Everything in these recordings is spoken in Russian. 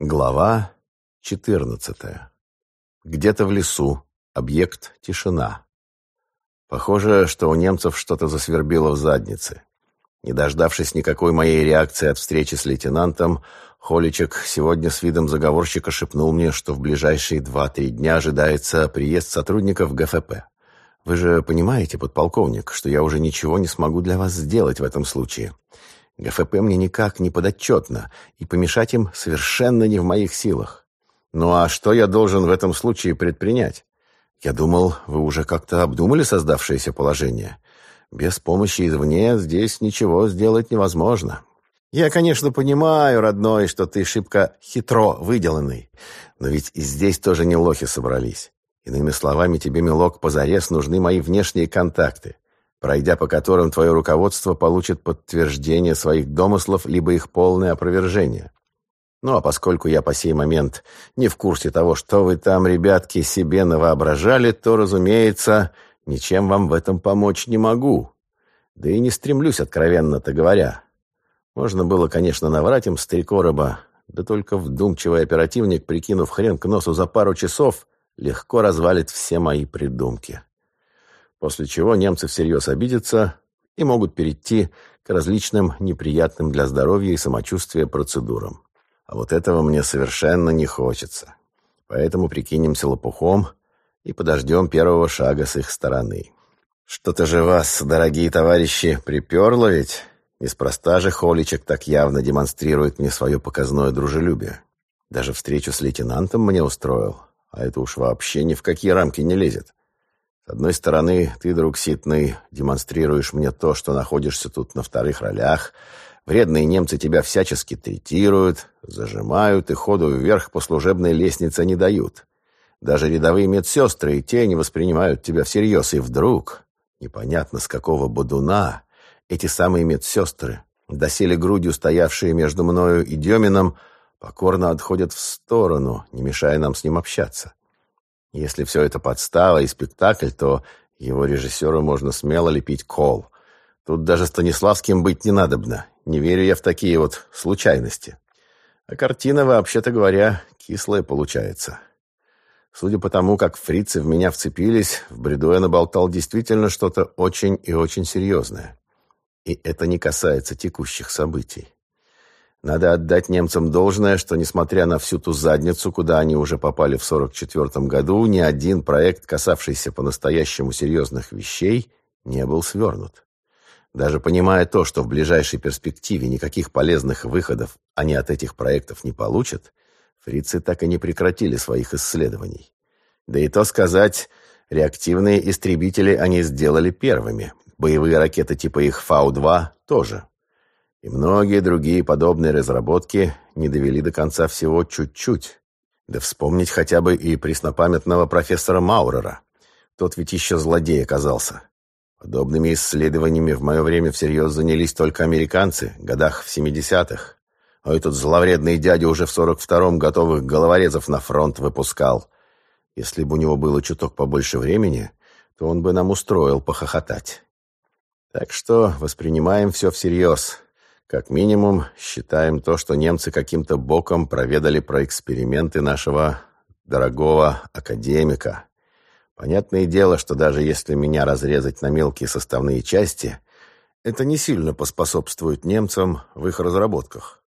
Глава 14. Где-то в лесу. Объект тишина. Похоже, что у немцев что-то засвербило в заднице. Не дождавшись никакой моей реакции от встречи с лейтенантом, Холичек сегодня с видом заговорщика шепнул мне, что в ближайшие два-три дня ожидается приезд сотрудников ГФП. Вы же понимаете, подполковник, что я уже ничего не смогу для вас сделать в этом случае. ГФП мне никак не подотчетно, и помешать им совершенно не в моих силах. Ну а что я должен в этом случае предпринять? Я думал, вы уже как-то обдумали создавшееся положение. Без помощи извне здесь ничего сделать невозможно. Я, конечно, понимаю, родной, что ты шибко хитро выделанный, но ведь и здесь тоже не лохи собрались. Иными словами, тебе, милок, позарез нужны мои внешние контакты пройдя по которым твое руководство получит подтверждение своих домыслов либо их полное опровержение. Ну а поскольку я по сей момент не в курсе того, что вы там, ребятки, себе навоображали, то, разумеется, ничем вам в этом помочь не могу. Да и не стремлюсь, откровенно-то говоря. Можно было, конечно, наврать им короба, да только вдумчивый оперативник, прикинув хрен к носу за пару часов, легко развалит все мои придумки после чего немцы всерьез обидятся и могут перейти к различным неприятным для здоровья и самочувствия процедурам. А вот этого мне совершенно не хочется. Поэтому прикинемся лопухом и подождем первого шага с их стороны. Что-то же вас, дорогие товарищи, приперло ведь? Неспроста же Холичек так явно демонстрирует мне свое показное дружелюбие. Даже встречу с лейтенантом мне устроил, а это уж вообще ни в какие рамки не лезет. С одной стороны, ты, друг Ситный, демонстрируешь мне то, что находишься тут на вторых ролях. Вредные немцы тебя всячески третируют, зажимают и ходу вверх по служебной лестнице не дают. Даже рядовые медсестры и те не воспринимают тебя всерьез. И вдруг, непонятно с какого бодуна, эти самые медсестры, доселе грудью стоявшие между мною и Демином, покорно отходят в сторону, не мешая нам с ним общаться. Если все это подстава и спектакль, то его режиссеру можно смело лепить кол. Тут даже Станиславским быть не надобно. Не верю я в такие вот случайности. А картина, вообще-то говоря, кислая получается. Судя по тому, как фрицы в меня вцепились, в бреду я наболтал действительно что-то очень и очень серьезное. И это не касается текущих событий. Надо отдать немцам должное, что, несмотря на всю ту задницу, куда они уже попали в 44 году, ни один проект, касавшийся по-настоящему серьезных вещей, не был свернут. Даже понимая то, что в ближайшей перспективе никаких полезных выходов они от этих проектов не получат, фрицы так и не прекратили своих исследований. Да и то сказать, реактивные истребители они сделали первыми, боевые ракеты типа их Фау-2 тоже. И многие другие подобные разработки не довели до конца всего чуть-чуть. Да вспомнить хотя бы и преснопамятного профессора Маурера. Тот ведь еще злодей оказался. Подобными исследованиями в мое время всерьез занялись только американцы, годах в 70-х. А этот зловредный дядя уже в 42-м готовых головорезов на фронт выпускал. Если бы у него было чуток побольше времени, то он бы нам устроил похохотать. Так что воспринимаем все всерьез. Как минимум, считаем то, что немцы каким-то боком проведали про эксперименты нашего дорогого академика. Понятное дело, что даже если меня разрезать на мелкие составные части, это не сильно поспособствует немцам в их разработках.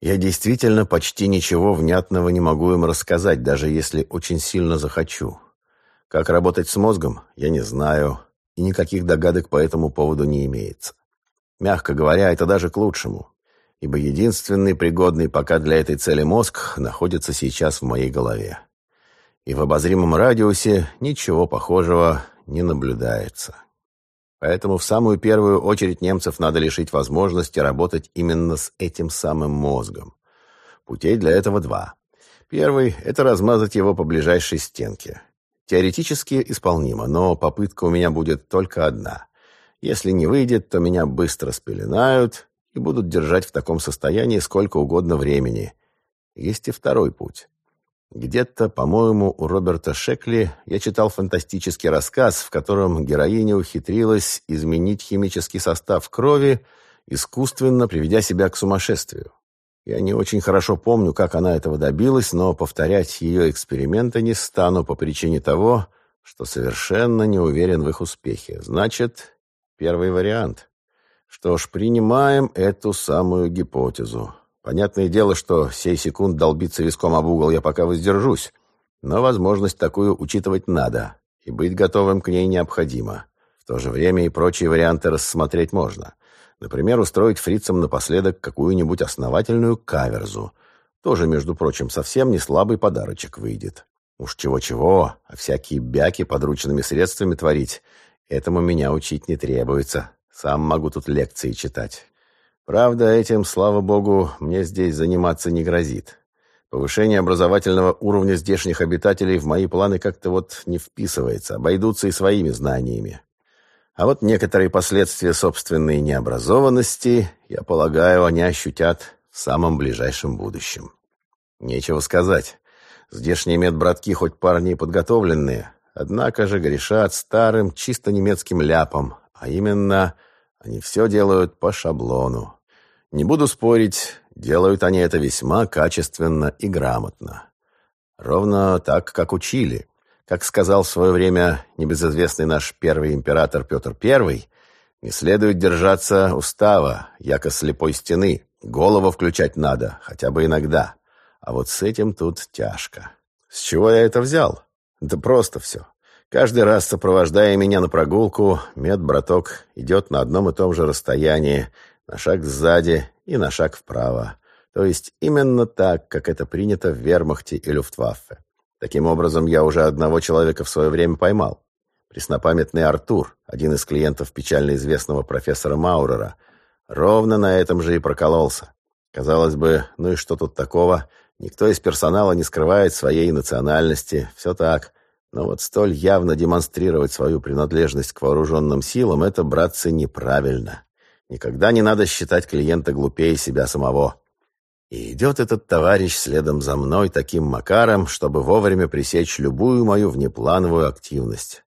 Я действительно почти ничего внятного не могу им рассказать, даже если очень сильно захочу. Как работать с мозгом, я не знаю, и никаких догадок по этому поводу не имеется. Мягко говоря, это даже к лучшему, ибо единственный пригодный пока для этой цели мозг находится сейчас в моей голове. И в обозримом радиусе ничего похожего не наблюдается. Поэтому в самую первую очередь немцев надо лишить возможности работать именно с этим самым мозгом. Путей для этого два. Первый – это размазать его по ближайшей стенке. Теоретически исполнимо, но попытка у меня будет только одна. Если не выйдет, то меня быстро спеленают и будут держать в таком состоянии сколько угодно времени. Есть и второй путь. Где-то, по-моему, у Роберта Шекли я читал фантастический рассказ, в котором героиня ухитрилась изменить химический состав крови, искусственно приведя себя к сумасшествию. Я не очень хорошо помню, как она этого добилась, но повторять ее эксперименты не стану по причине того, что совершенно не уверен в их успехе. Значит, первый вариант. Что ж, принимаем эту самую гипотезу. Понятное дело, что сей секунд долбиться виском об угол я пока воздержусь, но возможность такую учитывать надо, и быть готовым к ней необходимо. В то же время и прочие варианты рассмотреть можно. Например, устроить фрицам напоследок какую-нибудь основательную каверзу. Тоже, между прочим, совсем не слабый подарочек выйдет. Уж чего-чего, а всякие бяки подручными средствами творить, этому меня учить не требуется. Сам могу тут лекции читать. Правда, этим, слава богу, мне здесь заниматься не грозит. Повышение образовательного уровня здешних обитателей в мои планы как-то вот не вписывается, обойдутся и своими знаниями. А вот некоторые последствия собственной необразованности, я полагаю, они ощутят в самом ближайшем будущем. Нечего сказать. Здешние медбратки хоть парни и подготовленные, однако же грешат старым, чисто немецким ляпом, а именно они все делают по шаблону. Не буду спорить, делают они это весьма качественно и грамотно. Ровно так, как учили. Как сказал в свое время небезызвестный наш первый император Петр I, не следует держаться устава, яко слепой стены. Голову включать надо, хотя бы иногда. А вот с этим тут тяжко. С чего я это взял? Да просто все. Каждый раз, сопровождая меня на прогулку, медбраток идет на одном и том же расстоянии, на шаг сзади и на шаг вправо. То есть именно так, как это принято в вермахте и люфтваффе. Таким образом, я уже одного человека в свое время поймал. Преснопамятный Артур, один из клиентов печально известного профессора Маурера, ровно на этом же и прокололся. Казалось бы, ну и что тут такого? Никто из персонала не скрывает своей национальности, все так. Но вот столь явно демонстрировать свою принадлежность к вооруженным силам – это, братцы, неправильно. Никогда не надо считать клиента глупее себя самого. И идет этот товарищ следом за мной таким макаром, чтобы вовремя пресечь любую мою внеплановую активность.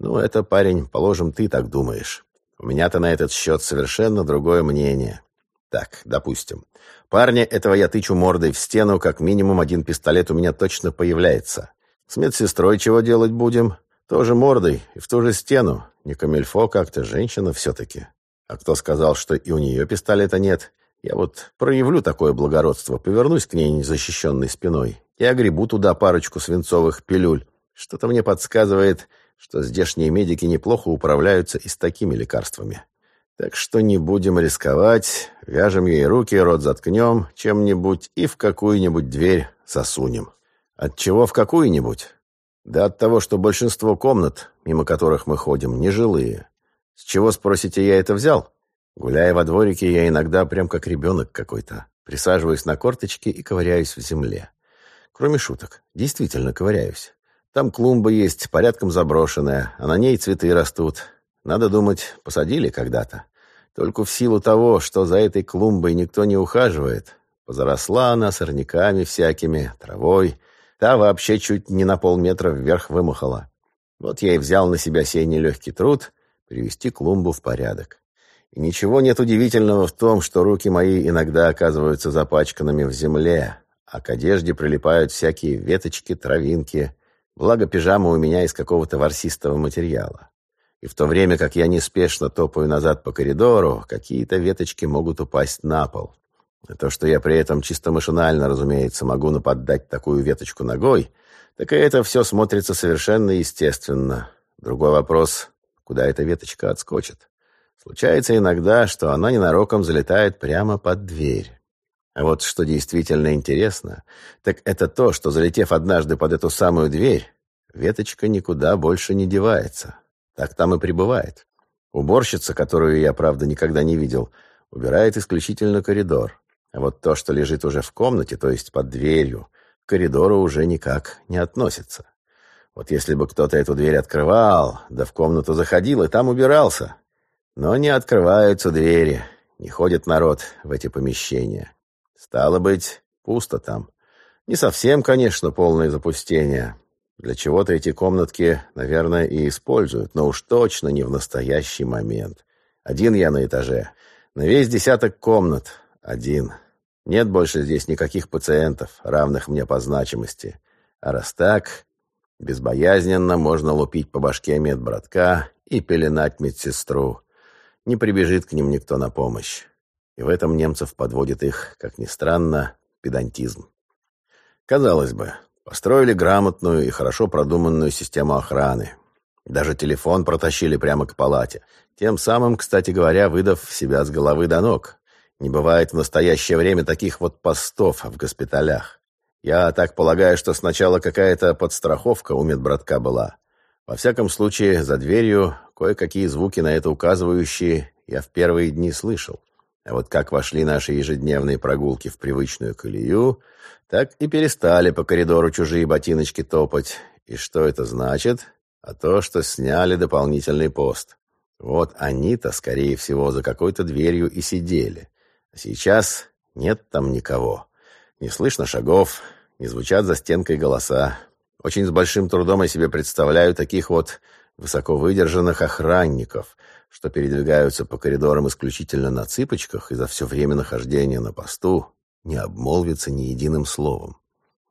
Ну, это, парень, положим, ты так думаешь. У меня-то на этот счет совершенно другое мнение. Так, допустим. Парня этого я тычу мордой в стену, как минимум один пистолет у меня точно появляется. С медсестрой чего делать будем? Тоже мордой и в ту же стену. Не камельфо как-то, женщина все-таки. А кто сказал, что и у нее пистолета нет? Я вот проявлю такое благородство, повернусь к ней незащищенной спиной и огребу туда парочку свинцовых пилюль. Что-то мне подсказывает, что здешние медики неплохо управляются и с такими лекарствами. Так что не будем рисковать, вяжем ей руки, рот заткнем чем-нибудь и в какую-нибудь дверь засунем. От чего в какую-нибудь? Да от того, что большинство комнат, мимо которых мы ходим, нежилые. С чего, спросите, я это взял? Гуляя во дворике, я иногда прям как ребенок какой-то. Присаживаюсь на корточки и ковыряюсь в земле. Кроме шуток, действительно ковыряюсь. Там клумба есть, порядком заброшенная, а на ней цветы растут. Надо думать, посадили когда-то. Только в силу того, что за этой клумбой никто не ухаживает, позаросла она сорняками всякими, травой. Та вообще чуть не на полметра вверх вымахала. Вот я и взял на себя сей нелегкий труд привести клумбу в порядок. И ничего нет удивительного в том, что руки мои иногда оказываются запачканными в земле, а к одежде прилипают всякие веточки, травинки. Благо, пижама у меня из какого-то ворсистого материала. И в то время, как я неспешно топаю назад по коридору, какие-то веточки могут упасть на пол. И то, что я при этом чисто машинально, разумеется, могу наподдать такую веточку ногой, так и это все смотрится совершенно естественно. Другой вопрос, куда эта веточка отскочит. Случается иногда, что она ненароком залетает прямо под дверь. А вот что действительно интересно, так это то, что, залетев однажды под эту самую дверь, веточка никуда больше не девается. Так там и пребывает. Уборщица, которую я, правда, никогда не видел, убирает исключительно коридор. А вот то, что лежит уже в комнате, то есть под дверью, к коридору уже никак не относится. Вот если бы кто-то эту дверь открывал, да в комнату заходил и там убирался, но не открываются двери, не ходит народ в эти помещения. Стало быть, пусто там. Не совсем, конечно, полное запустение. Для чего-то эти комнатки, наверное, и используют, но уж точно не в настоящий момент. Один я на этаже. На весь десяток комнат. Один. Нет больше здесь никаких пациентов, равных мне по значимости. А раз так, безбоязненно можно лупить по башке медбратка и пеленать медсестру. Не прибежит к ним никто на помощь. И в этом немцев подводит их, как ни странно, педантизм. Казалось бы, построили грамотную и хорошо продуманную систему охраны. Даже телефон протащили прямо к палате. Тем самым, кстати говоря, выдав себя с головы до ног. Не бывает в настоящее время таких вот постов в госпиталях. Я так полагаю, что сначала какая-то подстраховка у медбратка была. Во всяком случае, за дверью кое-какие звуки на это указывающие я в первые дни слышал. А вот как вошли наши ежедневные прогулки в привычную колею, так и перестали по коридору чужие ботиночки топать. И что это значит? А то, что сняли дополнительный пост. Вот они-то, скорее всего, за какой-то дверью и сидели. А сейчас нет там никого. Не слышно шагов, не звучат за стенкой голоса. Очень с большим трудом я себе представляю таких вот высоко выдержанных охранников, что передвигаются по коридорам исключительно на цыпочках и за все время нахождения на посту не обмолвятся ни единым словом.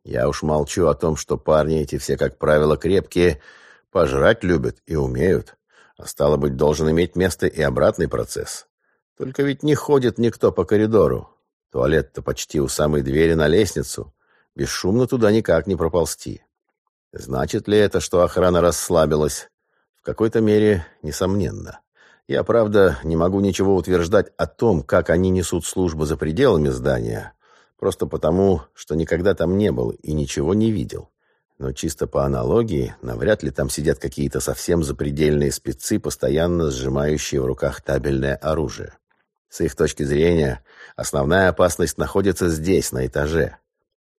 Я уж молчу о том, что парни эти все, как правило, крепкие, пожрать любят и умеют, а стало быть, должен иметь место и обратный процесс. Только ведь не ходит никто по коридору. Туалет-то почти у самой двери на лестницу. Бесшумно туда никак не проползти. Значит ли это, что охрана расслабилась? Какой-то мере, несомненно. Я, правда, не могу ничего утверждать о том, как они несут службу за пределами здания, просто потому, что никогда там не был и ничего не видел. Но чисто по аналогии, навряд ли там сидят какие-то совсем запредельные спецы, постоянно сжимающие в руках табельное оружие. С их точки зрения, основная опасность находится здесь, на этаже.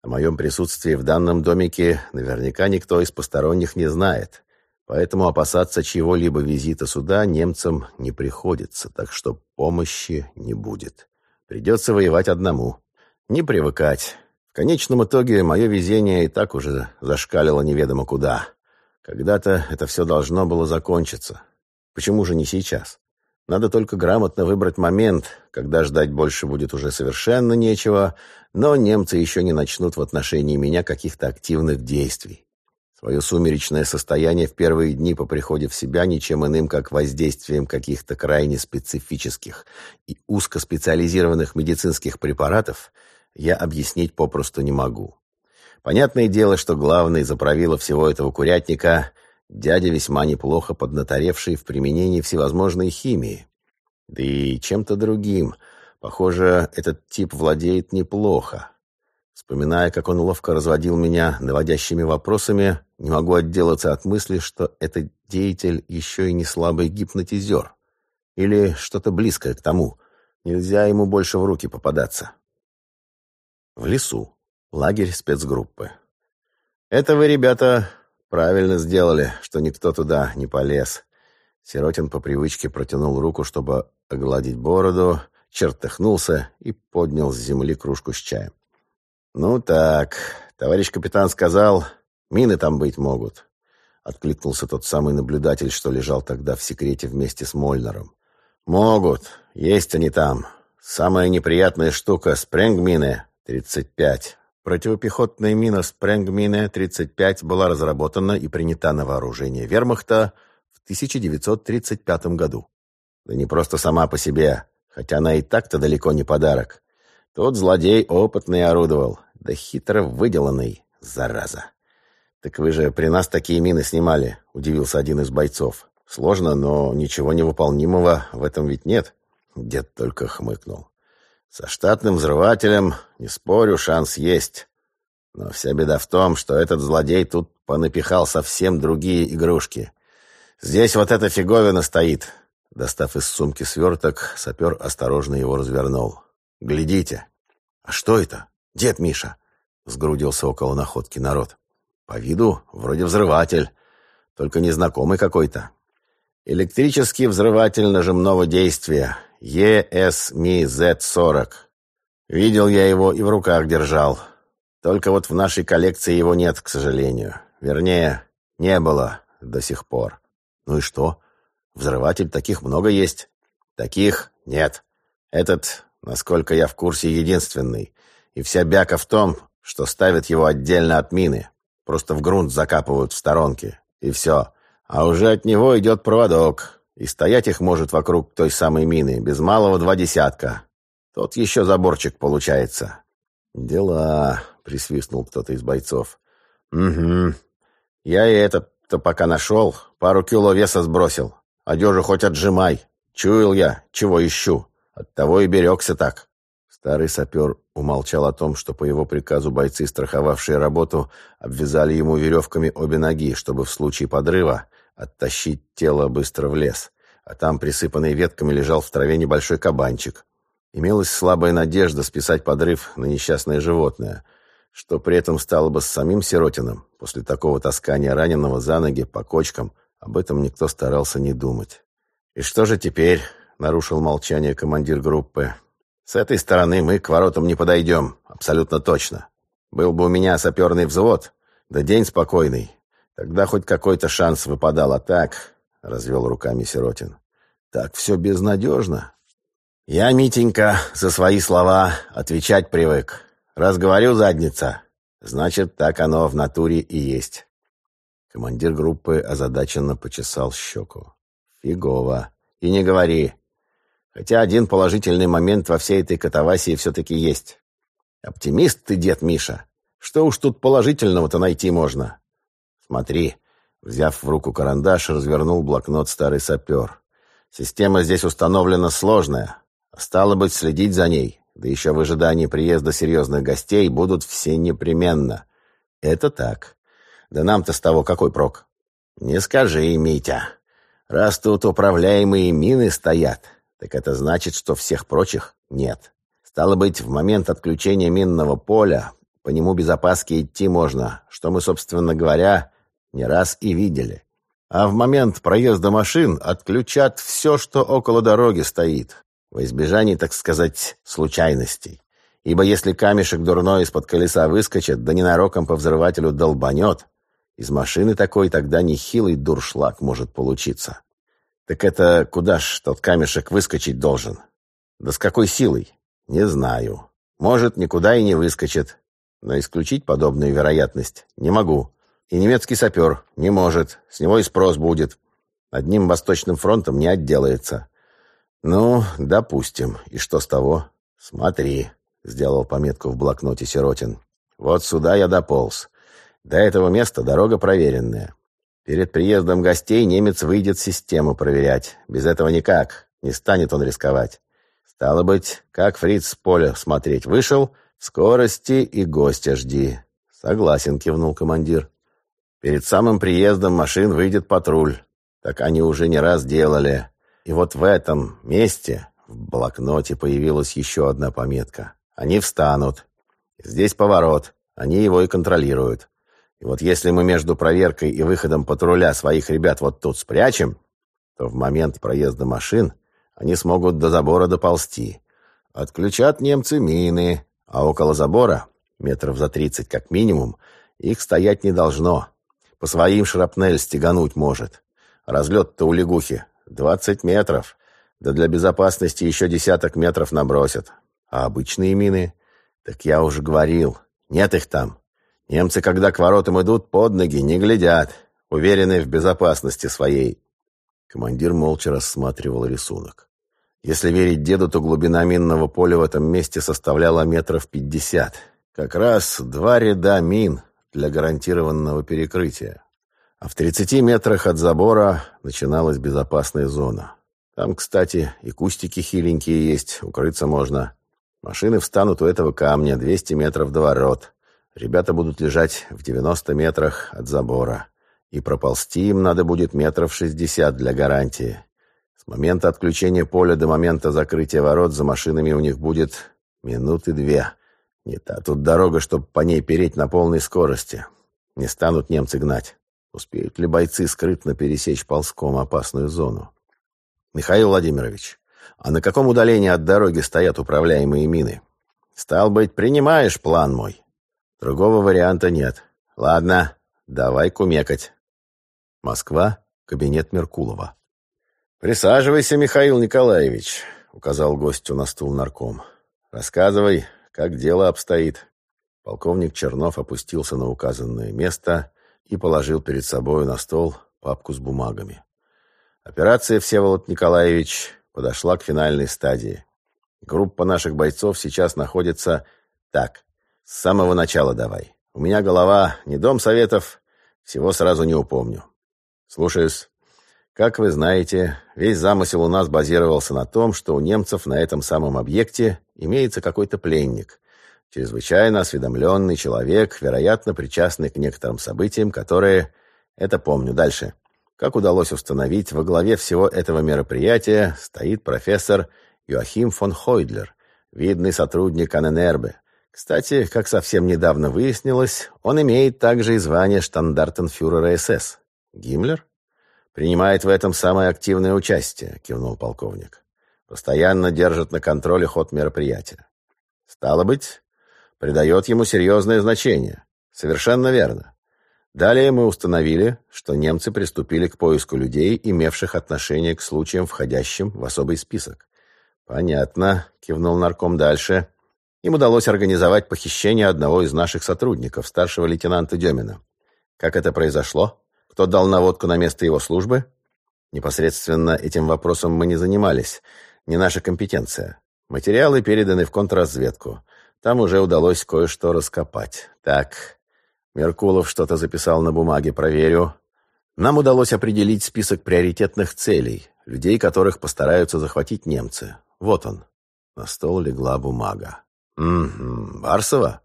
О моем присутствии в данном домике наверняка никто из посторонних не знает. Поэтому опасаться чьего-либо визита сюда немцам не приходится, так что помощи не будет. Придется воевать одному. Не привыкать. В конечном итоге мое везение и так уже зашкалило неведомо куда. Когда-то это все должно было закончиться. Почему же не сейчас? Надо только грамотно выбрать момент, когда ждать больше будет уже совершенно нечего, но немцы еще не начнут в отношении меня каких-то активных действий. Свое сумеречное состояние в первые дни по приходе в себя ничем иным, как воздействием каких-то крайне специфических и узкоспециализированных медицинских препаратов я объяснить попросту не могу. Понятное дело, что главный заправила всего этого курятника дядя весьма неплохо поднаторевший в применении всевозможной химии. Да и чем-то другим. Похоже, этот тип владеет неплохо. Вспоминая, как он ловко разводил меня наводящими вопросами, не могу отделаться от мысли, что этот деятель еще и не слабый гипнотизер. Или что-то близкое к тому. Нельзя ему больше в руки попадаться. В лесу. Лагерь спецгруппы. «Это вы, ребята, правильно сделали, что никто туда не полез». Сиротин по привычке протянул руку, чтобы огладить бороду, чертыхнулся и поднял с земли кружку с чаем. «Ну так, товарищ капитан сказал, мины там быть могут», — откликнулся тот самый наблюдатель, что лежал тогда в секрете вместе с Мольнером. «Могут, есть они там. Самая неприятная штука — спренгмины, 35. Противопехотная мина спренгмины 35 была разработана и принята на вооружение вермахта в 1935 году. Да не просто сама по себе, хотя она и так-то далеко не подарок. Тот злодей опытный орудовал, да хитро выделанный, зараза. «Так вы же при нас такие мины снимали», — удивился один из бойцов. «Сложно, но ничего невыполнимого в этом ведь нет». Дед только хмыкнул. «Со штатным взрывателем, не спорю, шанс есть. Но вся беда в том, что этот злодей тут понапихал совсем другие игрушки. Здесь вот эта фиговина стоит». Достав из сумки сверток, сапер осторожно его развернул. «Глядите». «А что это?» «Дед Миша!» — сгрудился около находки народ. «По виду вроде взрыватель, только незнакомый какой-то. Электрический взрыватель нажимного действия ESMI-Z40. Видел я его и в руках держал. Только вот в нашей коллекции его нет, к сожалению. Вернее, не было до сих пор. Ну и что? Взрыватель таких много есть. Таких нет. Этот, насколько я в курсе, единственный — И вся бяка в том, что ставят его отдельно от мины. Просто в грунт закапывают в сторонке. И все. А уже от него идет проводок. И стоять их может вокруг той самой мины, без малого два десятка. Тот еще заборчик получается. «Дела», — присвистнул кто-то из бойцов. «Угу. Я и это-то пока нашел, пару кило веса сбросил. Одежу хоть отжимай. Чуял я, чего ищу. Оттого и берегся так». Старый сапер умолчал о том, что по его приказу бойцы, страховавшие работу, обвязали ему веревками обе ноги, чтобы в случае подрыва оттащить тело быстро в лес. А там, присыпанный ветками, лежал в траве небольшой кабанчик. Имелась слабая надежда списать подрыв на несчастное животное, что при этом стало бы с самим Сиротиным. После такого таскания раненого за ноги по кочкам об этом никто старался не думать. «И что же теперь?» — нарушил молчание командир группы. С этой стороны мы к воротам не подойдем, абсолютно точно. Был бы у меня саперный взвод, да день спокойный. Тогда хоть какой-то шанс выпадал, а так...» — развел руками Сиротин. «Так все безнадежно». «Я, Митенька, за свои слова отвечать привык. Раз говорю задница, значит, так оно в натуре и есть». Командир группы озадаченно почесал щеку. «Фигово. И не говори. Хотя один положительный момент во всей этой катавасии все-таки есть. Оптимист ты, дед Миша. Что уж тут положительного-то найти можно? Смотри. Взяв в руку карандаш, развернул блокнот старый сапер. Система здесь установлена сложная. Стало быть, следить за ней, да еще в ожидании приезда серьезных гостей, будут все непременно. Это так. Да нам-то с того какой прок? Не скажи, Митя. Раз тут управляемые мины стоят, так это значит, что всех прочих нет. Стало быть, в момент отключения минного поля по нему без опаски идти можно, что мы, собственно говоря, не раз и видели. А в момент проезда машин отключат все, что около дороги стоит, во избежание, так сказать, случайностей. Ибо если камешек дурной из-под колеса выскочит, да ненароком по взрывателю долбанет, из машины такой тогда нехилый дуршлаг может получиться. Так это куда ж тот камешек выскочить должен? Да с какой силой? Не знаю. Может, никуда и не выскочит. Но исключить подобную вероятность не могу. И немецкий сапер не может. С него и спрос будет. Одним Восточным фронтом не отделается. Ну, допустим. И что с того? Смотри, сделал пометку в блокноте Сиротин. Вот сюда я дополз. До этого места дорога проверенная. Перед приездом гостей немец выйдет систему проверять. Без этого никак. Не станет он рисковать. Стало быть, как фриц с поля смотреть вышел, скорости и гостя жди. Согласен, кивнул командир. Перед самым приездом машин выйдет патруль. Так они уже не раз делали. И вот в этом месте в блокноте появилась еще одна пометка. Они встанут. Здесь поворот. Они его и контролируют. И вот если мы между проверкой и выходом патруля своих ребят вот тут спрячем, то в момент проезда машин они смогут до забора доползти. Отключат немцы мины, а около забора, метров за тридцать как минимум, их стоять не должно. По своим шрапнель стегануть может. Разлет-то у лягухи двадцать метров. Да для безопасности еще десяток метров набросят. А обычные мины? Так я уже говорил, нет их там. Немцы, когда к воротам идут, под ноги не глядят, уверенные в безопасности своей. Командир молча рассматривал рисунок. Если верить деду, то глубина минного поля в этом месте составляла метров пятьдесят. Как раз два ряда мин для гарантированного перекрытия. А в тридцати метрах от забора начиналась безопасная зона. Там, кстати, и кустики хиленькие есть, укрыться можно. Машины встанут у этого камня, двести метров до ворот. Ребята будут лежать в 90 метрах от забора. И проползти им надо будет метров 60 для гарантии. С момента отключения поля до момента закрытия ворот за машинами у них будет минуты две. Не та тут дорога, чтобы по ней переть на полной скорости. Не станут немцы гнать. Успеют ли бойцы скрытно пересечь ползком опасную зону? Михаил Владимирович, а на каком удалении от дороги стоят управляемые мины? Стал быть, принимаешь план мой? Другого варианта нет. Ладно, давай кумекать. Москва, кабинет Меркулова. «Присаживайся, Михаил Николаевич», — указал гостю на стул нарком. «Рассказывай, как дело обстоит?» Полковник Чернов опустился на указанное место и положил перед собой на стол папку с бумагами. Операция «Всеволод Николаевич» подошла к финальной стадии. Группа наших бойцов сейчас находится... Так, с самого начала давай. У меня голова не дом советов, всего сразу не упомню. Слушаюсь. Как вы знаете, весь замысел у нас базировался на том, что у немцев на этом самом объекте имеется какой-то пленник. Чрезвычайно осведомленный человек, вероятно, причастный к некоторым событиям, которые... Это помню. Дальше. Как удалось установить, во главе всего этого мероприятия стоит профессор Йоахим фон Хойдлер, видный сотрудник Аненербе. Кстати, как совсем недавно выяснилось, он имеет также и звание штандартенфюрера СС. Гиммлер? «Принимает в этом самое активное участие», — кивнул полковник. «Постоянно держит на контроле ход мероприятия. Стало быть, придает ему серьезное значение. Совершенно верно. Далее мы установили, что немцы приступили к поиску людей, имевших отношение к случаям, входящим в особый список. «Понятно», — кивнул нарком дальше. «Им удалось организовать похищение одного из наших сотрудников, старшего лейтенанта Демина. Как это произошло?» Кто дал наводку на место его службы? Непосредственно этим вопросом мы не занимались. Не наша компетенция. Материалы переданы в контрразведку. Там уже удалось кое-что раскопать. Так, Меркулов что-то записал на бумаге, проверю. Нам удалось определить список приоритетных целей, людей, которых постараются захватить немцы. Вот он. На стол легла бумага. «Угу. Барсова?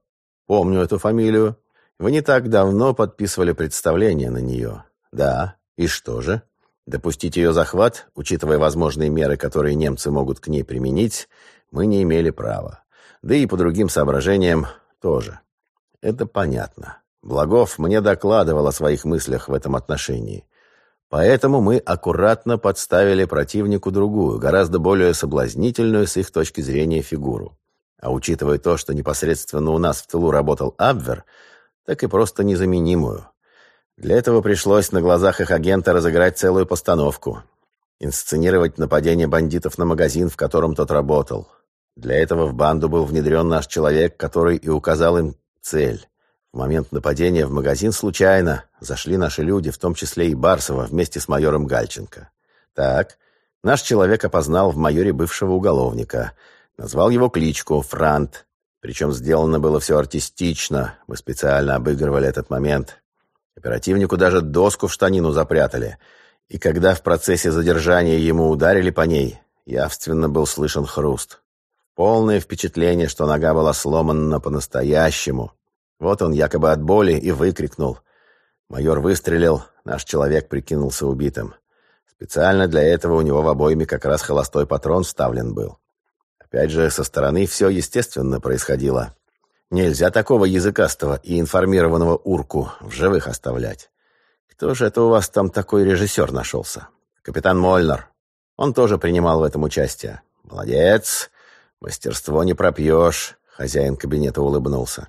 Помню эту фамилию. Вы не так давно подписывали представление на нее. Да. И что же? Допустить ее захват, учитывая возможные меры, которые немцы могут к ней применить, мы не имели права. Да и по другим соображениям тоже. Это понятно. Благов мне докладывал о своих мыслях в этом отношении. Поэтому мы аккуратно подставили противнику другую, гораздо более соблазнительную с их точки зрения фигуру. А учитывая то, что непосредственно у нас в тылу работал Абвер, так и просто незаменимую. Для этого пришлось на глазах их агента разыграть целую постановку. Инсценировать нападение бандитов на магазин, в котором тот работал. Для этого в банду был внедрен наш человек, который и указал им цель. В момент нападения в магазин случайно зашли наши люди, в том числе и Барсова, вместе с майором Гальченко. Так, наш человек опознал в майоре бывшего уголовника. Назвал его кличку Франт. Причем сделано было все артистично. Мы специально обыгрывали этот момент. Оперативнику даже доску в штанину запрятали. И когда в процессе задержания ему ударили по ней, явственно был слышен хруст. Полное впечатление, что нога была сломана по-настоящему. Вот он якобы от боли и выкрикнул. Майор выстрелил, наш человек прикинулся убитым. Специально для этого у него в обойме как раз холостой патрон вставлен был. Опять же, со стороны все естественно происходило. Нельзя такого языкастого и информированного урку в живых оставлять. Кто же это у вас там такой режиссер нашелся? Капитан Мольнер. Он тоже принимал в этом участие. Молодец. Мастерство не пропьешь. Хозяин кабинета улыбнулся.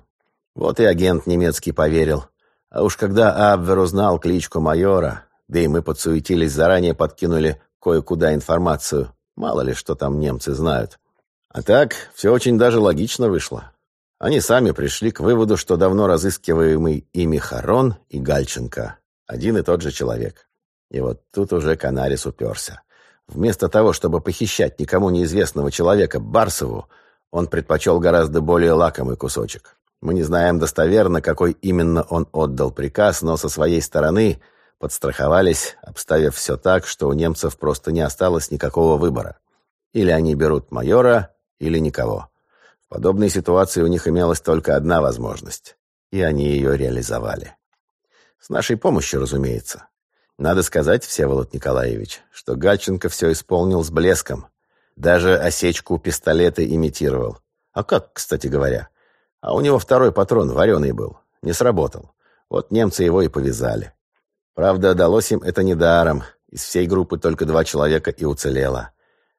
Вот и агент немецкий поверил. А уж когда Абвер узнал кличку майора, да и мы подсуетились, заранее подкинули кое-куда информацию. Мало ли, что там немцы знают. А так, все очень даже логично вышло. Они сами пришли к выводу, что давно разыскиваемый ими Харон и Гальченко один и тот же человек. И вот тут уже Канарис уперся. Вместо того, чтобы похищать никому неизвестного человека Барсову, он предпочел гораздо более лакомый кусочек. Мы не знаем достоверно, какой именно он отдал приказ, но со своей стороны подстраховались, обставив все так, что у немцев просто не осталось никакого выбора. Или они берут майора, или никого. В подобной ситуации у них имелась только одна возможность, и они ее реализовали. С нашей помощью, разумеется. Надо сказать, Всеволод Николаевич, что Гальченко все исполнил с блеском. Даже осечку пистолета имитировал. А как, кстати говоря? А у него второй патрон вареный был. Не сработал. Вот немцы его и повязали. Правда, далось им это недаром. Из всей группы только два человека и уцелело.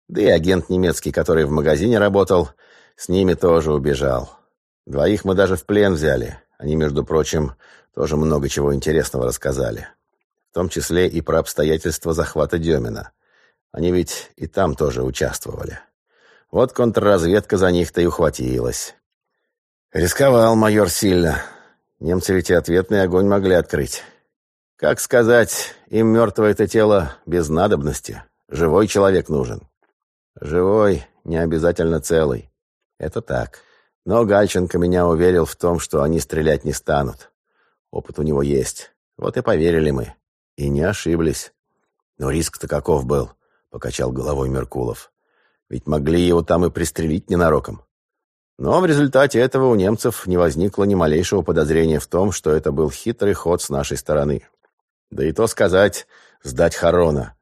Да и агент немецкий, который в магазине работал, с ними тоже убежал. Двоих мы даже в плен взяли. Они, между прочим, тоже много чего интересного рассказали. В том числе и про обстоятельства захвата Демина. Они ведь и там тоже участвовали. Вот контрразведка за них-то и ухватилась. Рисковал майор сильно. Немцы ведь и ответный огонь могли открыть. Как сказать, им мертвое это тело без надобности. Живой человек нужен. Живой, не обязательно целый. Это так. Но Гальченко меня уверил в том, что они стрелять не станут. Опыт у него есть. Вот и поверили мы. И не ошиблись. Но риск-то каков был, покачал головой Меркулов. Ведь могли его там и пристрелить ненароком. Но в результате этого у немцев не возникло ни малейшего подозрения в том, что это был хитрый ход с нашей стороны. Да и то сказать, сдать Харона.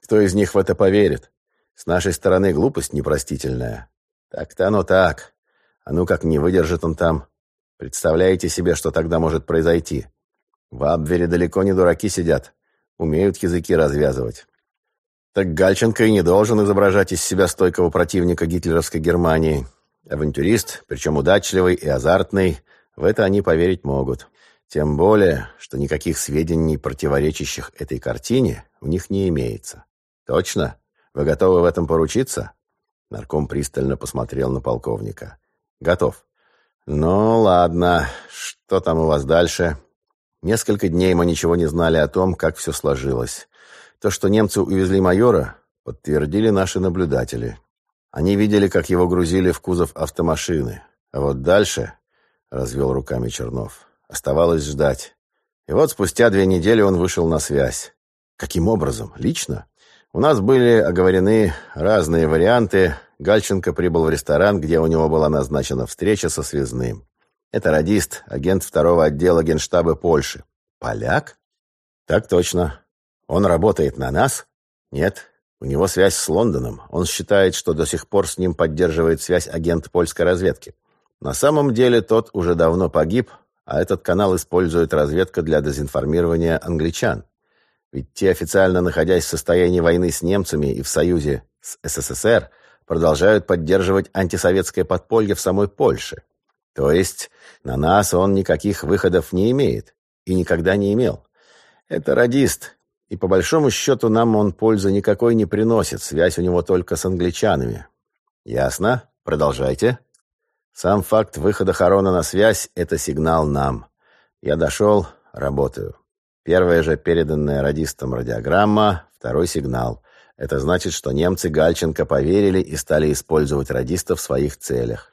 Кто из них в это поверит? С нашей стороны глупость непростительная. Так-то оно так. А ну как не выдержит он там. Представляете себе, что тогда может произойти? В Абвере далеко не дураки сидят. Умеют языки развязывать. Так Гальченко и не должен изображать из себя стойкого противника гитлеровской Германии. Авантюрист, причем удачливый и азартный, в это они поверить могут. Тем более, что никаких сведений, противоречащих этой картине, у них не имеется. Точно? Вы готовы в этом поручиться? Нарком пристально посмотрел на полковника. Готов. Ну, ладно. Что там у вас дальше? Несколько дней мы ничего не знали о том, как все сложилось. То, что немцы увезли майора, подтвердили наши наблюдатели. Они видели, как его грузили в кузов автомашины. А вот дальше, — развел руками Чернов, — оставалось ждать. И вот спустя две недели он вышел на связь. Каким образом? Лично? У нас были оговорены разные варианты. Гальченко прибыл в ресторан, где у него была назначена встреча со связным. Это радист, агент второго отдела генштаба Польши. Поляк? Так точно. Он работает на нас? Нет, у него связь с Лондоном. Он считает, что до сих пор с ним поддерживает связь агент польской разведки. На самом деле тот уже давно погиб, а этот канал использует разведка для дезинформирования англичан. Ведь те, официально находясь в состоянии войны с немцами и в союзе с СССР, продолжают поддерживать антисоветское подполье в самой Польше. То есть на нас он никаких выходов не имеет и никогда не имел. Это радист, и по большому счету нам он пользы никакой не приносит, связь у него только с англичанами. Ясно? Продолжайте. Сам факт выхода Харона на связь — это сигнал нам. Я дошел, работаю. Первая же переданная радистам радиограмма, второй сигнал. Это значит, что немцы Гальченко поверили и стали использовать радистов в своих целях.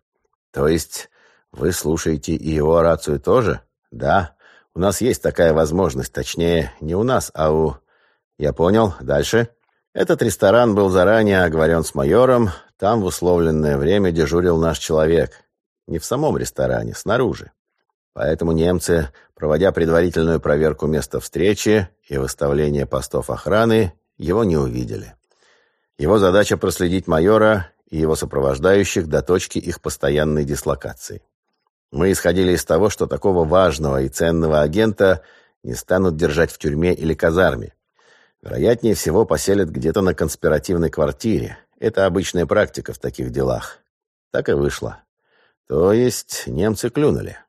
То есть вы слушаете и его рацию тоже? Да. У нас есть такая возможность, точнее, не у нас, а у я понял. Дальше. Этот ресторан был заранее оговорен с майором. Там в условленное время дежурил наш человек. Не в самом ресторане, снаружи. Поэтому немцы, проводя предварительную проверку места встречи и выставление постов охраны, его не увидели. Его задача проследить майора и его сопровождающих до точки их постоянной дислокации. Мы исходили из того, что такого важного и ценного агента не станут держать в тюрьме или казарме. Вероятнее всего, поселят где-то на конспиративной квартире. Это обычная практика в таких делах. Так и вышло. То есть немцы клюнули.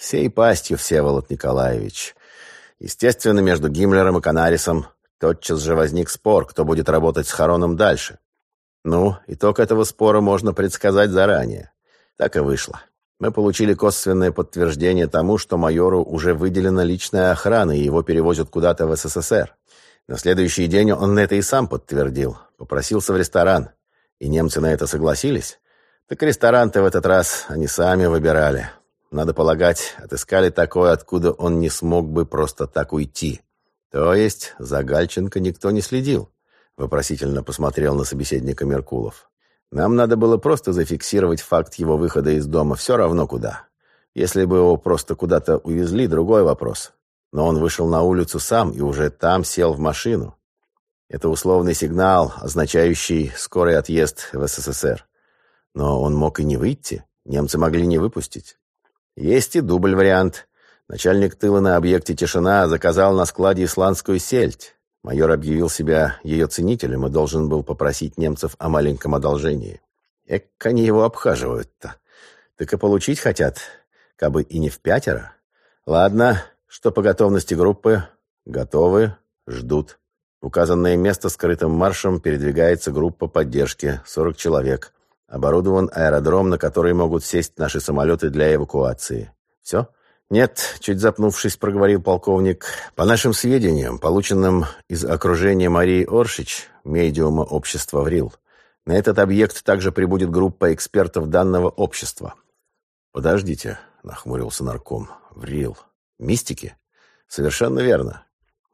Всей пастью, Всеволод Николаевич. Естественно, между Гиммлером и Канарисом тотчас же возник спор, кто будет работать с Хароном дальше. Ну, итог этого спора можно предсказать заранее. Так и вышло. Мы получили косвенное подтверждение тому, что майору уже выделена личная охрана, и его перевозят куда-то в СССР. На следующий день он это и сам подтвердил. Попросился в ресторан. И немцы на это согласились. Так ресторан-то в этот раз они сами выбирали. Надо полагать, отыскали такое, откуда он не смог бы просто так уйти. То есть за Гальченко никто не следил. Вопросительно посмотрел на собеседника Меркулов. Нам надо было просто зафиксировать факт его выхода из дома, все равно куда. Если бы его просто куда-то увезли, другой вопрос. Но он вышел на улицу сам и уже там сел в машину. Это условный сигнал, означающий скорый отъезд в СССР. Но он мог и не выйти. Немцы могли не выпустить. Есть и дубль вариант. Начальник тыла на объекте «Тишина» заказал на складе исландскую сельдь. Майор объявил себя ее ценителем и должен был попросить немцев о маленьком одолжении. Эк, они его обхаживают-то. Так и получить хотят, кабы и не в пятеро. Ладно, что по готовности группы? Готовы, ждут. Указанное место скрытым маршем передвигается группа поддержки, 40 человек. Оборудован аэродром, на который могут сесть наши самолеты для эвакуации. Все? Нет, чуть запнувшись, проговорил полковник. По нашим сведениям, полученным из окружения Марии Оршич, медиума общества ВРИЛ, на этот объект также прибудет группа экспертов данного общества. Подождите, нахмурился нарком. ВРИЛ. Мистики? Совершенно верно.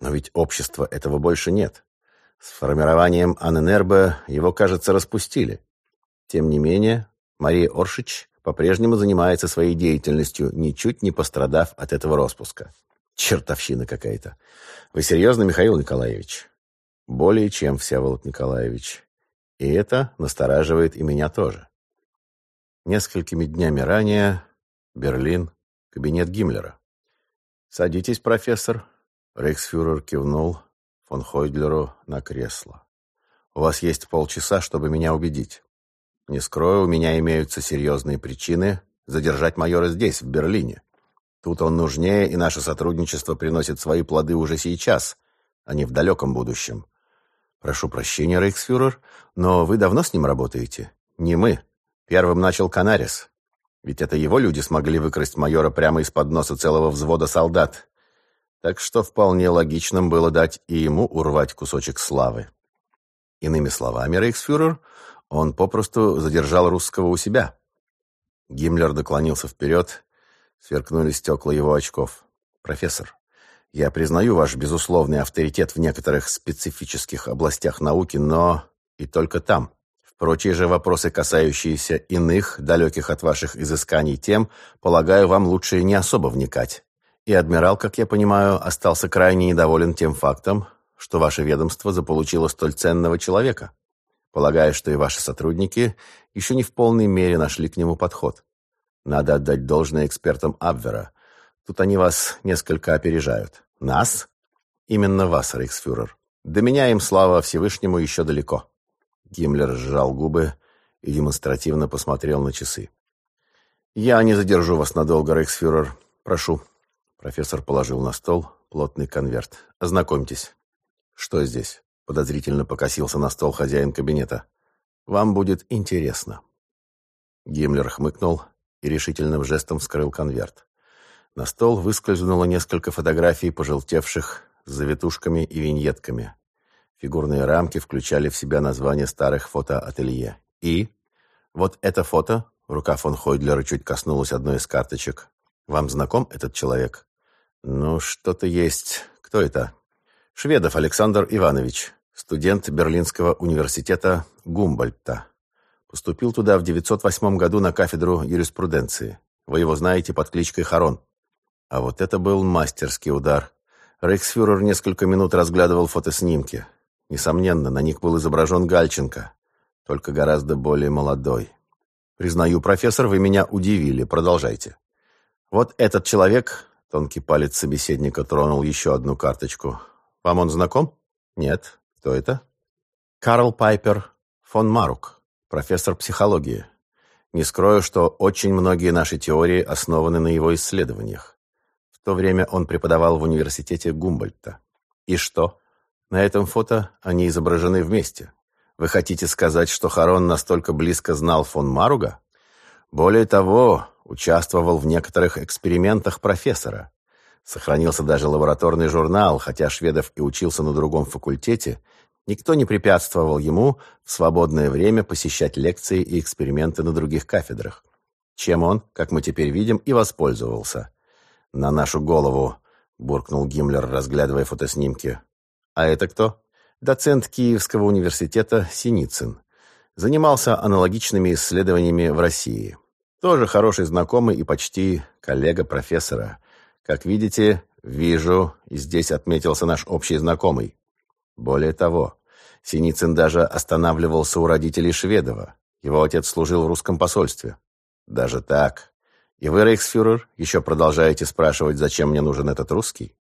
Но ведь общества этого больше нет. С формированием Аненербо его, кажется, распустили. Тем не менее, Мария Оршич по-прежнему занимается своей деятельностью, ничуть не пострадав от этого распуска. Чертовщина какая-то. Вы серьезно, Михаил Николаевич? Более чем, Всеволод Николаевич. И это настораживает и меня тоже. Несколькими днями ранее Берлин, кабинет Гиммлера. «Садитесь, профессор», Рейхсфюрер кивнул фон Хойдлеру на кресло. «У вас есть полчаса, чтобы меня убедить. Не скрою, у меня имеются серьезные причины задержать майора здесь, в Берлине. Тут он нужнее, и наше сотрудничество приносит свои плоды уже сейчас, а не в далеком будущем. Прошу прощения, Рейхсфюрер, но вы давно с ним работаете? Не мы. Первым начал Канарис. Ведь это его люди смогли выкрасть майора прямо из-под носа целого взвода солдат так что вполне логичным было дать и ему урвать кусочек славы. Иными словами, рейхсфюрер, он попросту задержал русского у себя. Гиммлер наклонился вперед, сверкнули стекла его очков. «Профессор, я признаю ваш безусловный авторитет в некоторых специфических областях науки, но и только там. В прочие же вопросы, касающиеся иных, далеких от ваших изысканий тем, полагаю, вам лучше не особо вникать. И адмирал, как я понимаю, остался крайне недоволен тем фактом, что ваше ведомство заполучило столь ценного человека. Полагаю, что и ваши сотрудники еще не в полной мере нашли к нему подход. Надо отдать должное экспертам Абвера. Тут они вас несколько опережают. Нас? Именно вас, рейхсфюрер. До меня им, слава Всевышнему, еще далеко. Гиммлер сжал губы и демонстративно посмотрел на часы. «Я не задержу вас надолго, рейхсфюрер. Прошу, Профессор положил на стол плотный конверт. «Ознакомьтесь». «Что здесь?» Подозрительно покосился на стол хозяин кабинета. «Вам будет интересно». Гиммлер хмыкнул и решительным жестом вскрыл конверт. На стол выскользнуло несколько фотографий, пожелтевших, с завитушками и виньетками. Фигурные рамки включали в себя название старых фотоателье. И вот это фото, рука фон Хойдлера чуть коснулась одной из карточек. Вам знаком этот человек? «Ну, что-то есть. Кто это?» «Шведов Александр Иванович, студент Берлинского университета Гумбольдта. Поступил туда в 908 году на кафедру юриспруденции. Вы его знаете под кличкой Харон. А вот это был мастерский удар. Рейхсфюрер несколько минут разглядывал фотоснимки. Несомненно, на них был изображен Гальченко, только гораздо более молодой. Признаю, профессор, вы меня удивили. Продолжайте. Вот этот человек Тонкий палец собеседника тронул еще одну карточку. «Вам он знаком?» «Нет. Кто это?» «Карл Пайпер фон Марук, профессор психологии. Не скрою, что очень многие наши теории основаны на его исследованиях. В то время он преподавал в университете Гумбольдта. И что? На этом фото они изображены вместе. Вы хотите сказать, что Харон настолько близко знал фон Маруга? Более того, участвовал в некоторых экспериментах профессора. Сохранился даже лабораторный журнал, хотя Шведов и учился на другом факультете, никто не препятствовал ему в свободное время посещать лекции и эксперименты на других кафедрах. Чем он, как мы теперь видим, и воспользовался. «На нашу голову», — буркнул Гиммлер, разглядывая фотоснимки. «А это кто?» «Доцент Киевского университета Синицын. Занимался аналогичными исследованиями в России». Тоже хороший знакомый и почти коллега профессора. Как видите, вижу, здесь отметился наш общий знакомый. Более того, Синицын даже останавливался у родителей Шведова. Его отец служил в русском посольстве. Даже так. И вы, рейхсфюрер, еще продолжаете спрашивать, зачем мне нужен этот русский?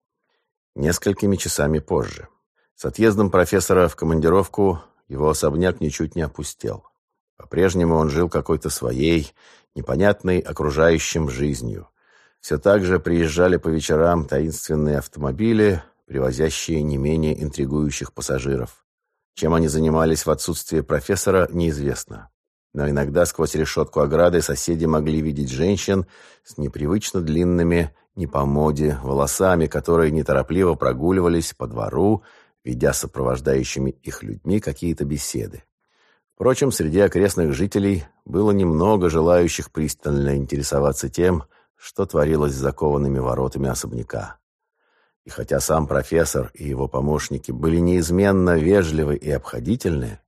Несколькими часами позже. С отъездом профессора в командировку его особняк ничуть не опустел. По-прежнему он жил какой-то своей, непонятной окружающим жизнью. Все так же приезжали по вечерам таинственные автомобили, привозящие не менее интригующих пассажиров. Чем они занимались в отсутствие профессора, неизвестно. но иногда сквозь решетку ограды соседи могли видеть женщин с непривычно длинными, не по моде, волосами, которые неторопливо прогуливались по двору, ведя сопровождающими их людьми какие-то беседы. Впрочем, среди окрестных жителей было немного желающих пристально интересоваться тем, что творилось с закованными воротами особняка. И хотя сам профессор и его помощники были неизменно вежливы и обходительны,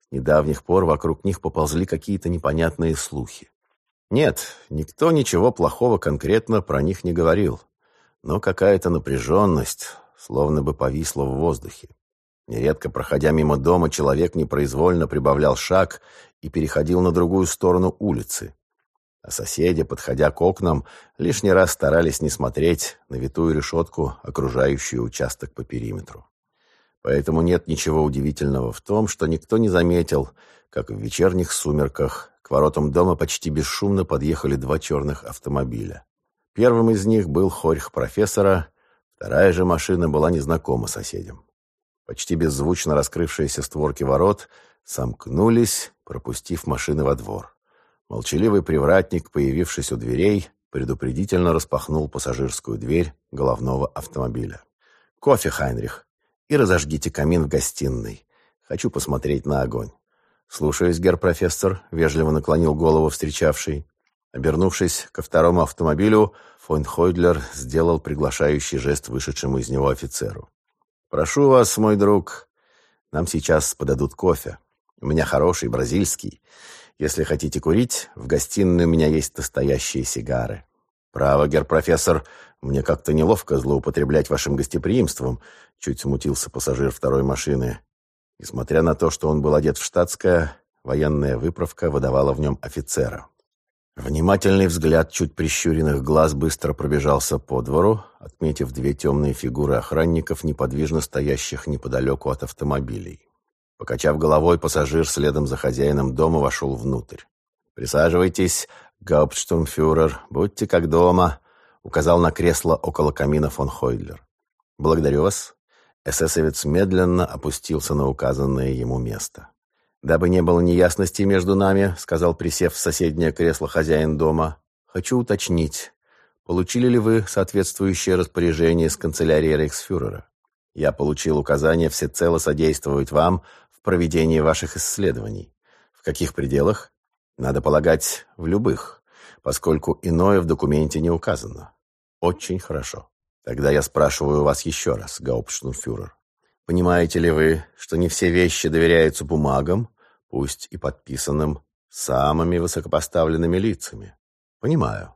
с недавних пор вокруг них поползли какие-то непонятные слухи. Нет, никто ничего плохого конкретно про них не говорил, но какая-то напряженность словно бы повисла в воздухе. Нередко, проходя мимо дома, человек непроизвольно прибавлял шаг и переходил на другую сторону улицы. А соседи, подходя к окнам, лишний раз старались не смотреть на витую решетку, окружающую участок по периметру. Поэтому нет ничего удивительного в том, что никто не заметил, как в вечерних сумерках к воротам дома почти бесшумно подъехали два черных автомобиля. Первым из них был хорьх профессора, вторая же машина была незнакома соседям. Почти беззвучно раскрывшиеся створки ворот сомкнулись, пропустив машины во двор. Молчаливый привратник, появившись у дверей, предупредительно распахнул пассажирскую дверь головного автомобиля. «Кофе, Хайнрих, и разожгите камин в гостиной. Хочу посмотреть на огонь». «Слушаюсь, гер-профессор», — вежливо наклонил голову встречавший. Обернувшись ко второму автомобилю, фон Хойдлер сделал приглашающий жест вышедшему из него офицеру. «Прошу вас, мой друг, нам сейчас подадут кофе. У меня хороший, бразильский. Если хотите курить, в гостиной у меня есть настоящие сигары. Право, гер-профессор, мне как-то неловко злоупотреблять вашим гостеприимством, чуть смутился пассажир второй машины. Несмотря на то, что он был одет в штатское, военная выправка выдавала в нем офицера. Внимательный взгляд чуть прищуренных глаз быстро пробежался по двору, отметив две темные фигуры охранников, неподвижно стоящих неподалеку от автомобилей. Покачав головой, пассажир следом за хозяином дома вошел внутрь. «Присаживайтесь, гауптштурмфюрер, будьте как дома», указал на кресло около камина фон Хойдлер. «Благодарю вас». Эсэсовец медленно опустился на указанное ему место. «Дабы не было неясности между нами», — сказал, присев в соседнее кресло хозяин дома, — «хочу уточнить, получили ли вы соответствующее распоряжение из канцелярии рейхсфюрера? Я получил указание всецело содействовать вам проведении ваших исследований. В каких пределах? Надо полагать, в любых, поскольку иное в документе не указано. Очень хорошо. Тогда я спрашиваю вас еще раз, гауптштурмфюрер. Понимаете ли вы, что не все вещи доверяются бумагам, пусть и подписанным самыми высокопоставленными лицами? Понимаю.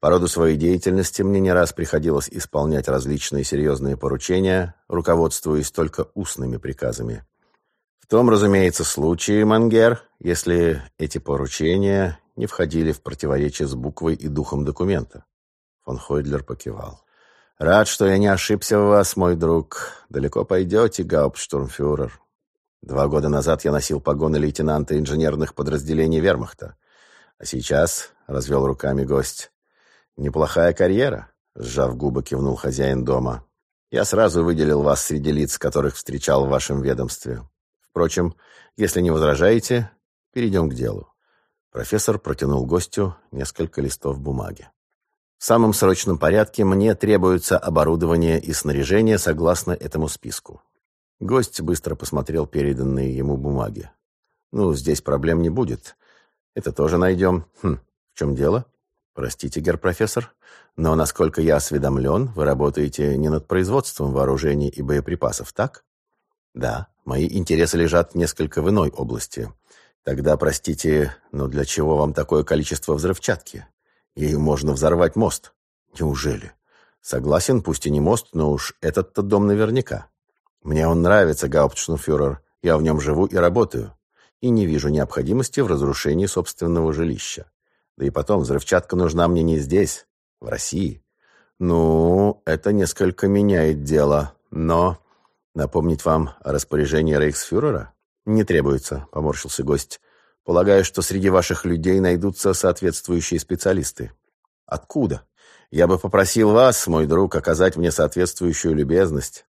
По роду своей деятельности мне не раз приходилось исполнять различные серьезные поручения, руководствуясь только устными приказами. Том, разумеется, случае, Мангер, если эти поручения не входили в противоречие с буквой и духом документа. Фон Хойдлер покивал. «Рад, что я не ошибся в вас, мой друг. Далеко пойдете, гауптштурмфюрер. Два года назад я носил погоны лейтенанта инженерных подразделений вермахта. А сейчас, — развел руками гость, — неплохая карьера, — сжав губы, кивнул хозяин дома. Я сразу выделил вас среди лиц, которых встречал в вашем ведомстве. Впрочем, если не возражаете, перейдем к делу. Профессор протянул гостю несколько листов бумаги. В самом срочном порядке мне требуется оборудование и снаряжение согласно этому списку. Гость быстро посмотрел переданные ему бумаги. «Ну, здесь проблем не будет. Это тоже найдем. Хм, в чем дело?» «Простите, гер-профессор, но, насколько я осведомлен, вы работаете не над производством вооружений и боеприпасов, так?» «Да, мои интересы лежат несколько в иной области. Тогда, простите, но для чего вам такое количество взрывчатки? Ею можно взорвать мост. Неужели? Согласен, пусть и не мост, но уж этот-то дом наверняка. Мне он нравится, гауптштурмфюрер. Я в нем живу и работаю. И не вижу необходимости в разрушении собственного жилища. Да и потом, взрывчатка нужна мне не здесь, в России. Ну, это несколько меняет дело. Но напомнить вам о распоряжении рейхсфюрера? Не требуется, поморщился гость. Полагаю, что среди ваших людей найдутся соответствующие специалисты. Откуда? Я бы попросил вас, мой друг, оказать мне соответствующую любезность.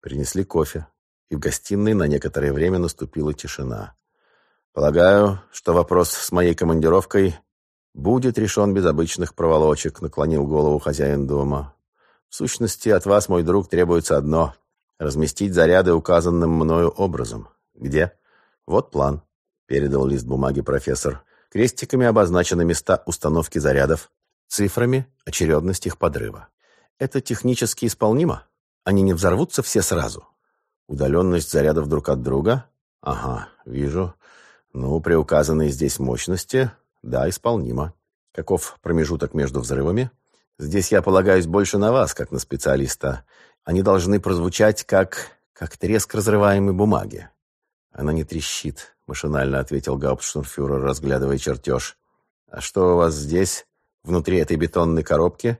Принесли кофе, и в гостиной на некоторое время наступила тишина. Полагаю, что вопрос с моей командировкой будет решен без обычных проволочек, наклонил голову хозяин дома. В сущности, от вас, мой друг, требуется одно — разместить заряды указанным мною образом. Где? Вот план, — передал лист бумаги профессор. Крестиками обозначены места установки зарядов, цифрами — очередность их подрыва. Это технически исполнимо? Они не взорвутся все сразу? Удаленность зарядов друг от друга? Ага, вижу. Ну, при указанной здесь мощности, да, исполнимо. Каков промежуток между взрывами? Здесь я полагаюсь больше на вас, как на специалиста. Они должны прозвучать как... как треск разрываемой бумаги. Она не трещит, машинально ответил гауптштурмфюрер, разглядывая чертеж. А что у вас здесь, внутри этой бетонной коробки?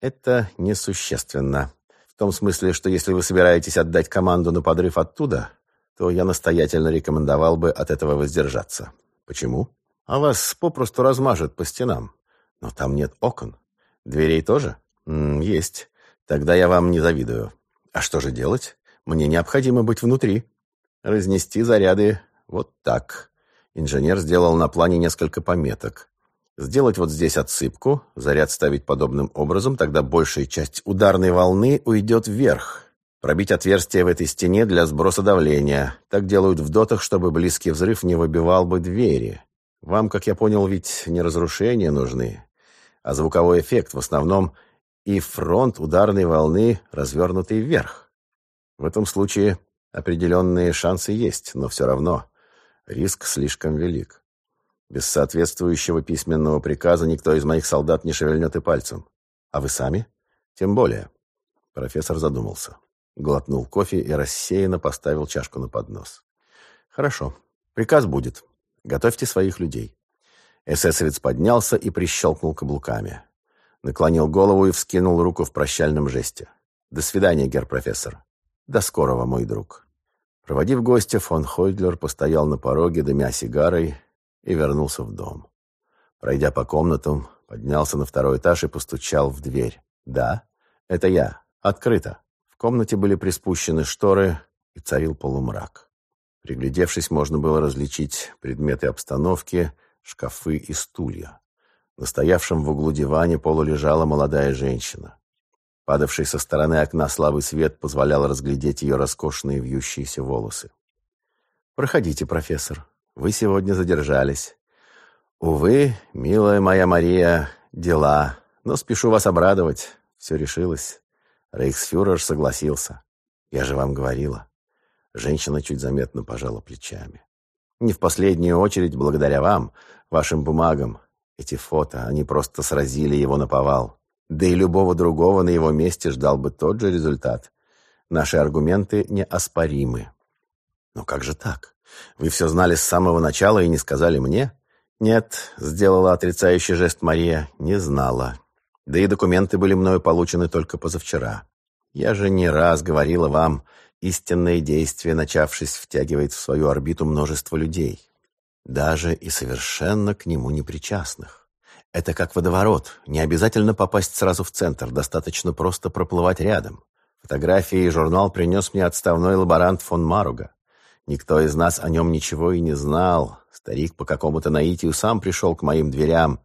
Это несущественно. В том смысле, что если вы собираетесь отдать команду на подрыв оттуда, то я настоятельно рекомендовал бы от этого воздержаться. Почему? А вас попросту размажет по стенам. Но там нет окон. Дверей тоже? М -м, есть. Тогда я вам не завидую. А что же делать? Мне необходимо быть внутри. Разнести заряды вот так. Инженер сделал на плане несколько пометок. Сделать вот здесь отсыпку, заряд ставить подобным образом, тогда большая часть ударной волны уйдет вверх. Пробить отверстие в этой стене для сброса давления. Так делают в дотах, чтобы близкий взрыв не выбивал бы двери. Вам, как я понял, ведь не разрушения нужны, а звуковой эффект в основном и фронт ударной волны, развернутый вверх. В этом случае определенные шансы есть, но все равно риск слишком велик. Без соответствующего письменного приказа никто из моих солдат не шевельнет и пальцем. А вы сами? Тем более. Профессор задумался. Глотнул кофе и рассеянно поставил чашку на поднос. Хорошо. Приказ будет. Готовьте своих людей. Эсэсовец поднялся и прищелкнул каблуками. Наклонил голову и вскинул руку в прощальном жесте. «До свидания, гер-профессор. До скорого, мой друг». Проводив гостя, фон Хойдлер постоял на пороге, дымя сигарой, и вернулся в дом. Пройдя по комнатам, поднялся на второй этаж и постучал в дверь. «Да, это я. Открыто». В комнате были приспущены шторы, и царил полумрак. Приглядевшись, можно было различить предметы обстановки, шкафы и стулья. На стоявшем в углу диване полулежала молодая женщина. Падавший со стороны окна слабый свет позволял разглядеть ее роскошные вьющиеся волосы. «Проходите, профессор», вы сегодня задержались. Увы, милая моя Мария, дела. Но спешу вас обрадовать. Все решилось. Рейхсфюрер согласился. Я же вам говорила. Женщина чуть заметно пожала плечами. Не в последнюю очередь благодаря вам, вашим бумагам. Эти фото, они просто сразили его на повал. Да и любого другого на его месте ждал бы тот же результат. Наши аргументы неоспоримы. Но как же так? Вы все знали с самого начала и не сказали мне? Нет, сделала отрицающий жест Мария, не знала. Да и документы были мною получены только позавчера. Я же не раз говорила вам, истинное действие, начавшись, втягивает в свою орбиту множество людей. Даже и совершенно к нему непричастных. Это как водоворот. Не обязательно попасть сразу в центр, достаточно просто проплывать рядом. Фотографии и журнал принес мне отставной лаборант фон Маруга. Никто из нас о нем ничего и не знал. Старик по какому-то наитию сам пришел к моим дверям.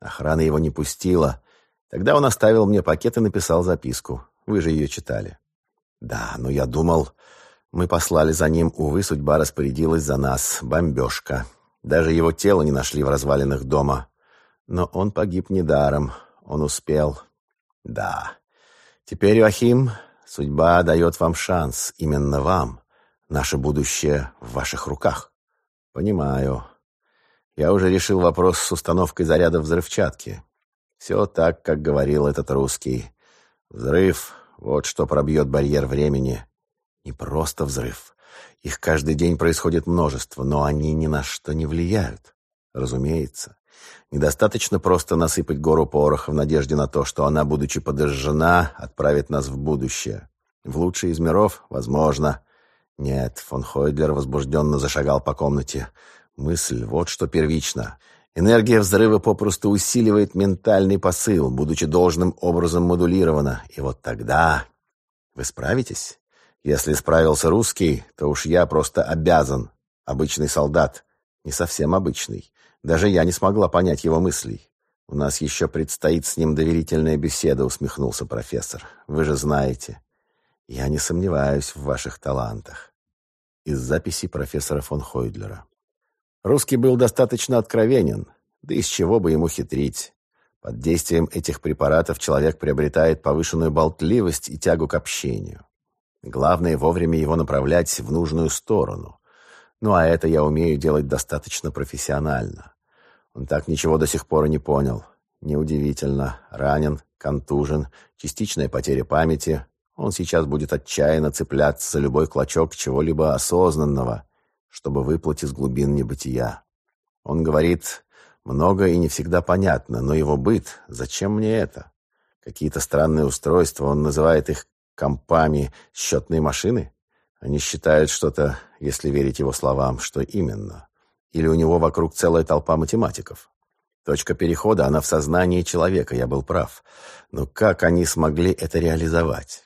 Охрана его не пустила. Тогда он оставил мне пакет и написал записку. Вы же ее читали. Да, но я думал... Мы послали за ним, увы, судьба распорядилась за нас. Бомбежка. Даже его тело не нашли в развалинах дома. Но он погиб недаром. Он успел. Да. Теперь, Иохим, судьба дает вам шанс. Именно вам. Наше будущее в ваших руках. Понимаю. Я уже решил вопрос с установкой заряда взрывчатки. Все так, как говорил этот русский. Взрыв — вот что пробьет барьер времени. Не просто взрыв. Их каждый день происходит множество, но они ни на что не влияют. Разумеется. Недостаточно просто насыпать гору пороха в надежде на то, что она, будучи подожжена, отправит нас в будущее. В лучший из миров, возможно, нет, фон Хойдлер возбужденно зашагал по комнате. Мысль, вот что первично. Энергия взрыва попросту усиливает ментальный посыл, будучи должным образом модулирована. И вот тогда... Вы справитесь? Если справился русский, то уж я просто обязан, обычный солдат, Не совсем обычный. Даже я не смогла понять его мыслей. «У нас еще предстоит с ним доверительная беседа», — усмехнулся профессор. «Вы же знаете». «Я не сомневаюсь в ваших талантах». Из записи профессора фон Хойдлера. Русский был достаточно откровенен, да из чего бы ему хитрить. Под действием этих препаратов человек приобретает повышенную болтливость и тягу к общению. Главное вовремя его направлять в нужную сторону. Ну а это я умею делать достаточно профессионально. Он так ничего до сих пор и не понял. Неудивительно. Ранен, контужен, частичная потеря памяти. Он сейчас будет отчаянно цепляться за любой клочок чего-либо осознанного, чтобы выплыть из глубин небытия. Он говорит, много и не всегда понятно, но его быт, зачем мне это? Какие-то странные устройства, он называет их компами счетные машины? Они считают что-то, если верить его словам, что именно. Или у него вокруг целая толпа математиков. Точка перехода, она в сознании человека, я был прав. Но как они смогли это реализовать?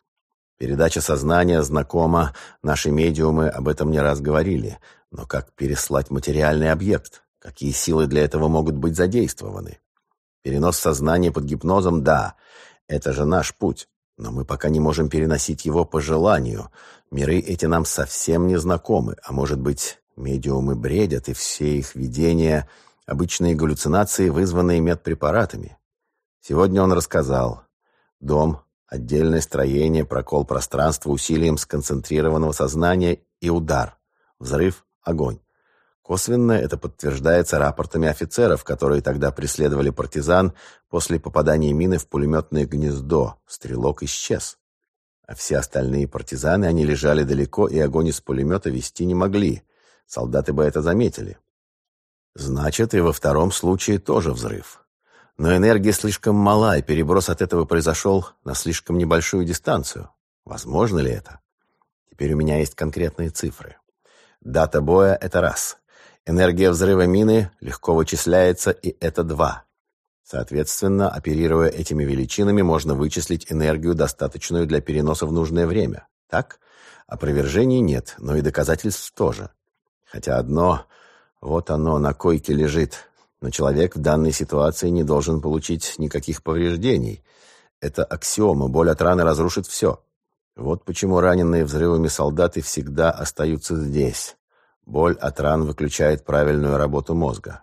Передача сознания знакома, наши медиумы об этом не раз говорили. Но как переслать материальный объект? Какие силы для этого могут быть задействованы? Перенос сознания под гипнозом – да, это же наш путь. Но мы пока не можем переносить его по желанию. Миры эти нам совсем не знакомы, а может быть, медиумы бредят, и все их видения – обычные галлюцинации, вызванные медпрепаратами. Сегодня он рассказал. Дом, отдельное строение, прокол пространства усилием сконцентрированного сознания и удар. Взрыв, огонь. Косвенно это подтверждается рапортами офицеров, которые тогда преследовали партизан после попадания мины в пулеметное гнездо. Стрелок исчез. А все остальные партизаны, они лежали далеко, и огонь из пулемета вести не могли. Солдаты бы это заметили. Значит, и во втором случае тоже взрыв. Но энергия слишком мала, и переброс от этого произошел на слишком небольшую дистанцию. Возможно ли это? Теперь у меня есть конкретные цифры. Дата боя — это раз. Энергия взрыва мины легко вычисляется, и это два. Соответственно, оперируя этими величинами, можно вычислить энергию, достаточную для переноса в нужное время. Так? Опровержений нет, но и доказательств тоже. Хотя одно, вот оно, на койке лежит. Но человек в данной ситуации не должен получить никаких повреждений. Это аксиома, боль от раны разрушит все. Вот почему раненые взрывами солдаты всегда остаются здесь. Боль от ран выключает правильную работу мозга.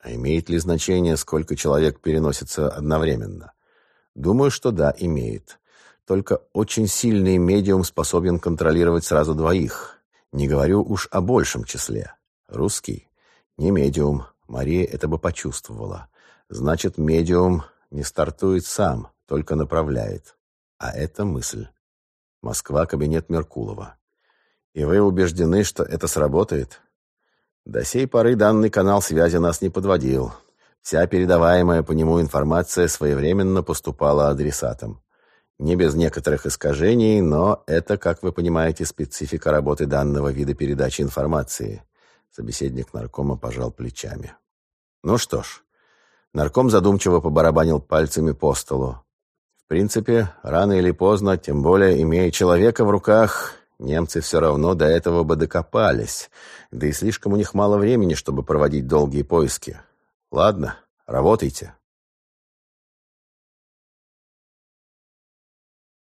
А имеет ли значение, сколько человек переносится одновременно? Думаю, что да, имеет. Только очень сильный медиум способен контролировать сразу двоих. Не говорю уж о большем числе. Русский? Не медиум. Мария это бы почувствовала. Значит, медиум не стартует сам, только направляет. А это мысль. Москва, кабинет Меркулова. И вы убеждены, что это сработает? До сей поры данный канал связи нас не подводил. Вся передаваемая по нему информация своевременно поступала адресатам. Не без некоторых искажений, но это, как вы понимаете, специфика работы данного вида передачи информации. Собеседник наркома пожал плечами. Ну что ж, нарком задумчиво побарабанил пальцами по столу. В принципе, рано или поздно, тем более имея человека в руках, Немцы все равно до этого бы докопались, да и слишком у них мало времени, чтобы проводить долгие поиски. Ладно, работайте.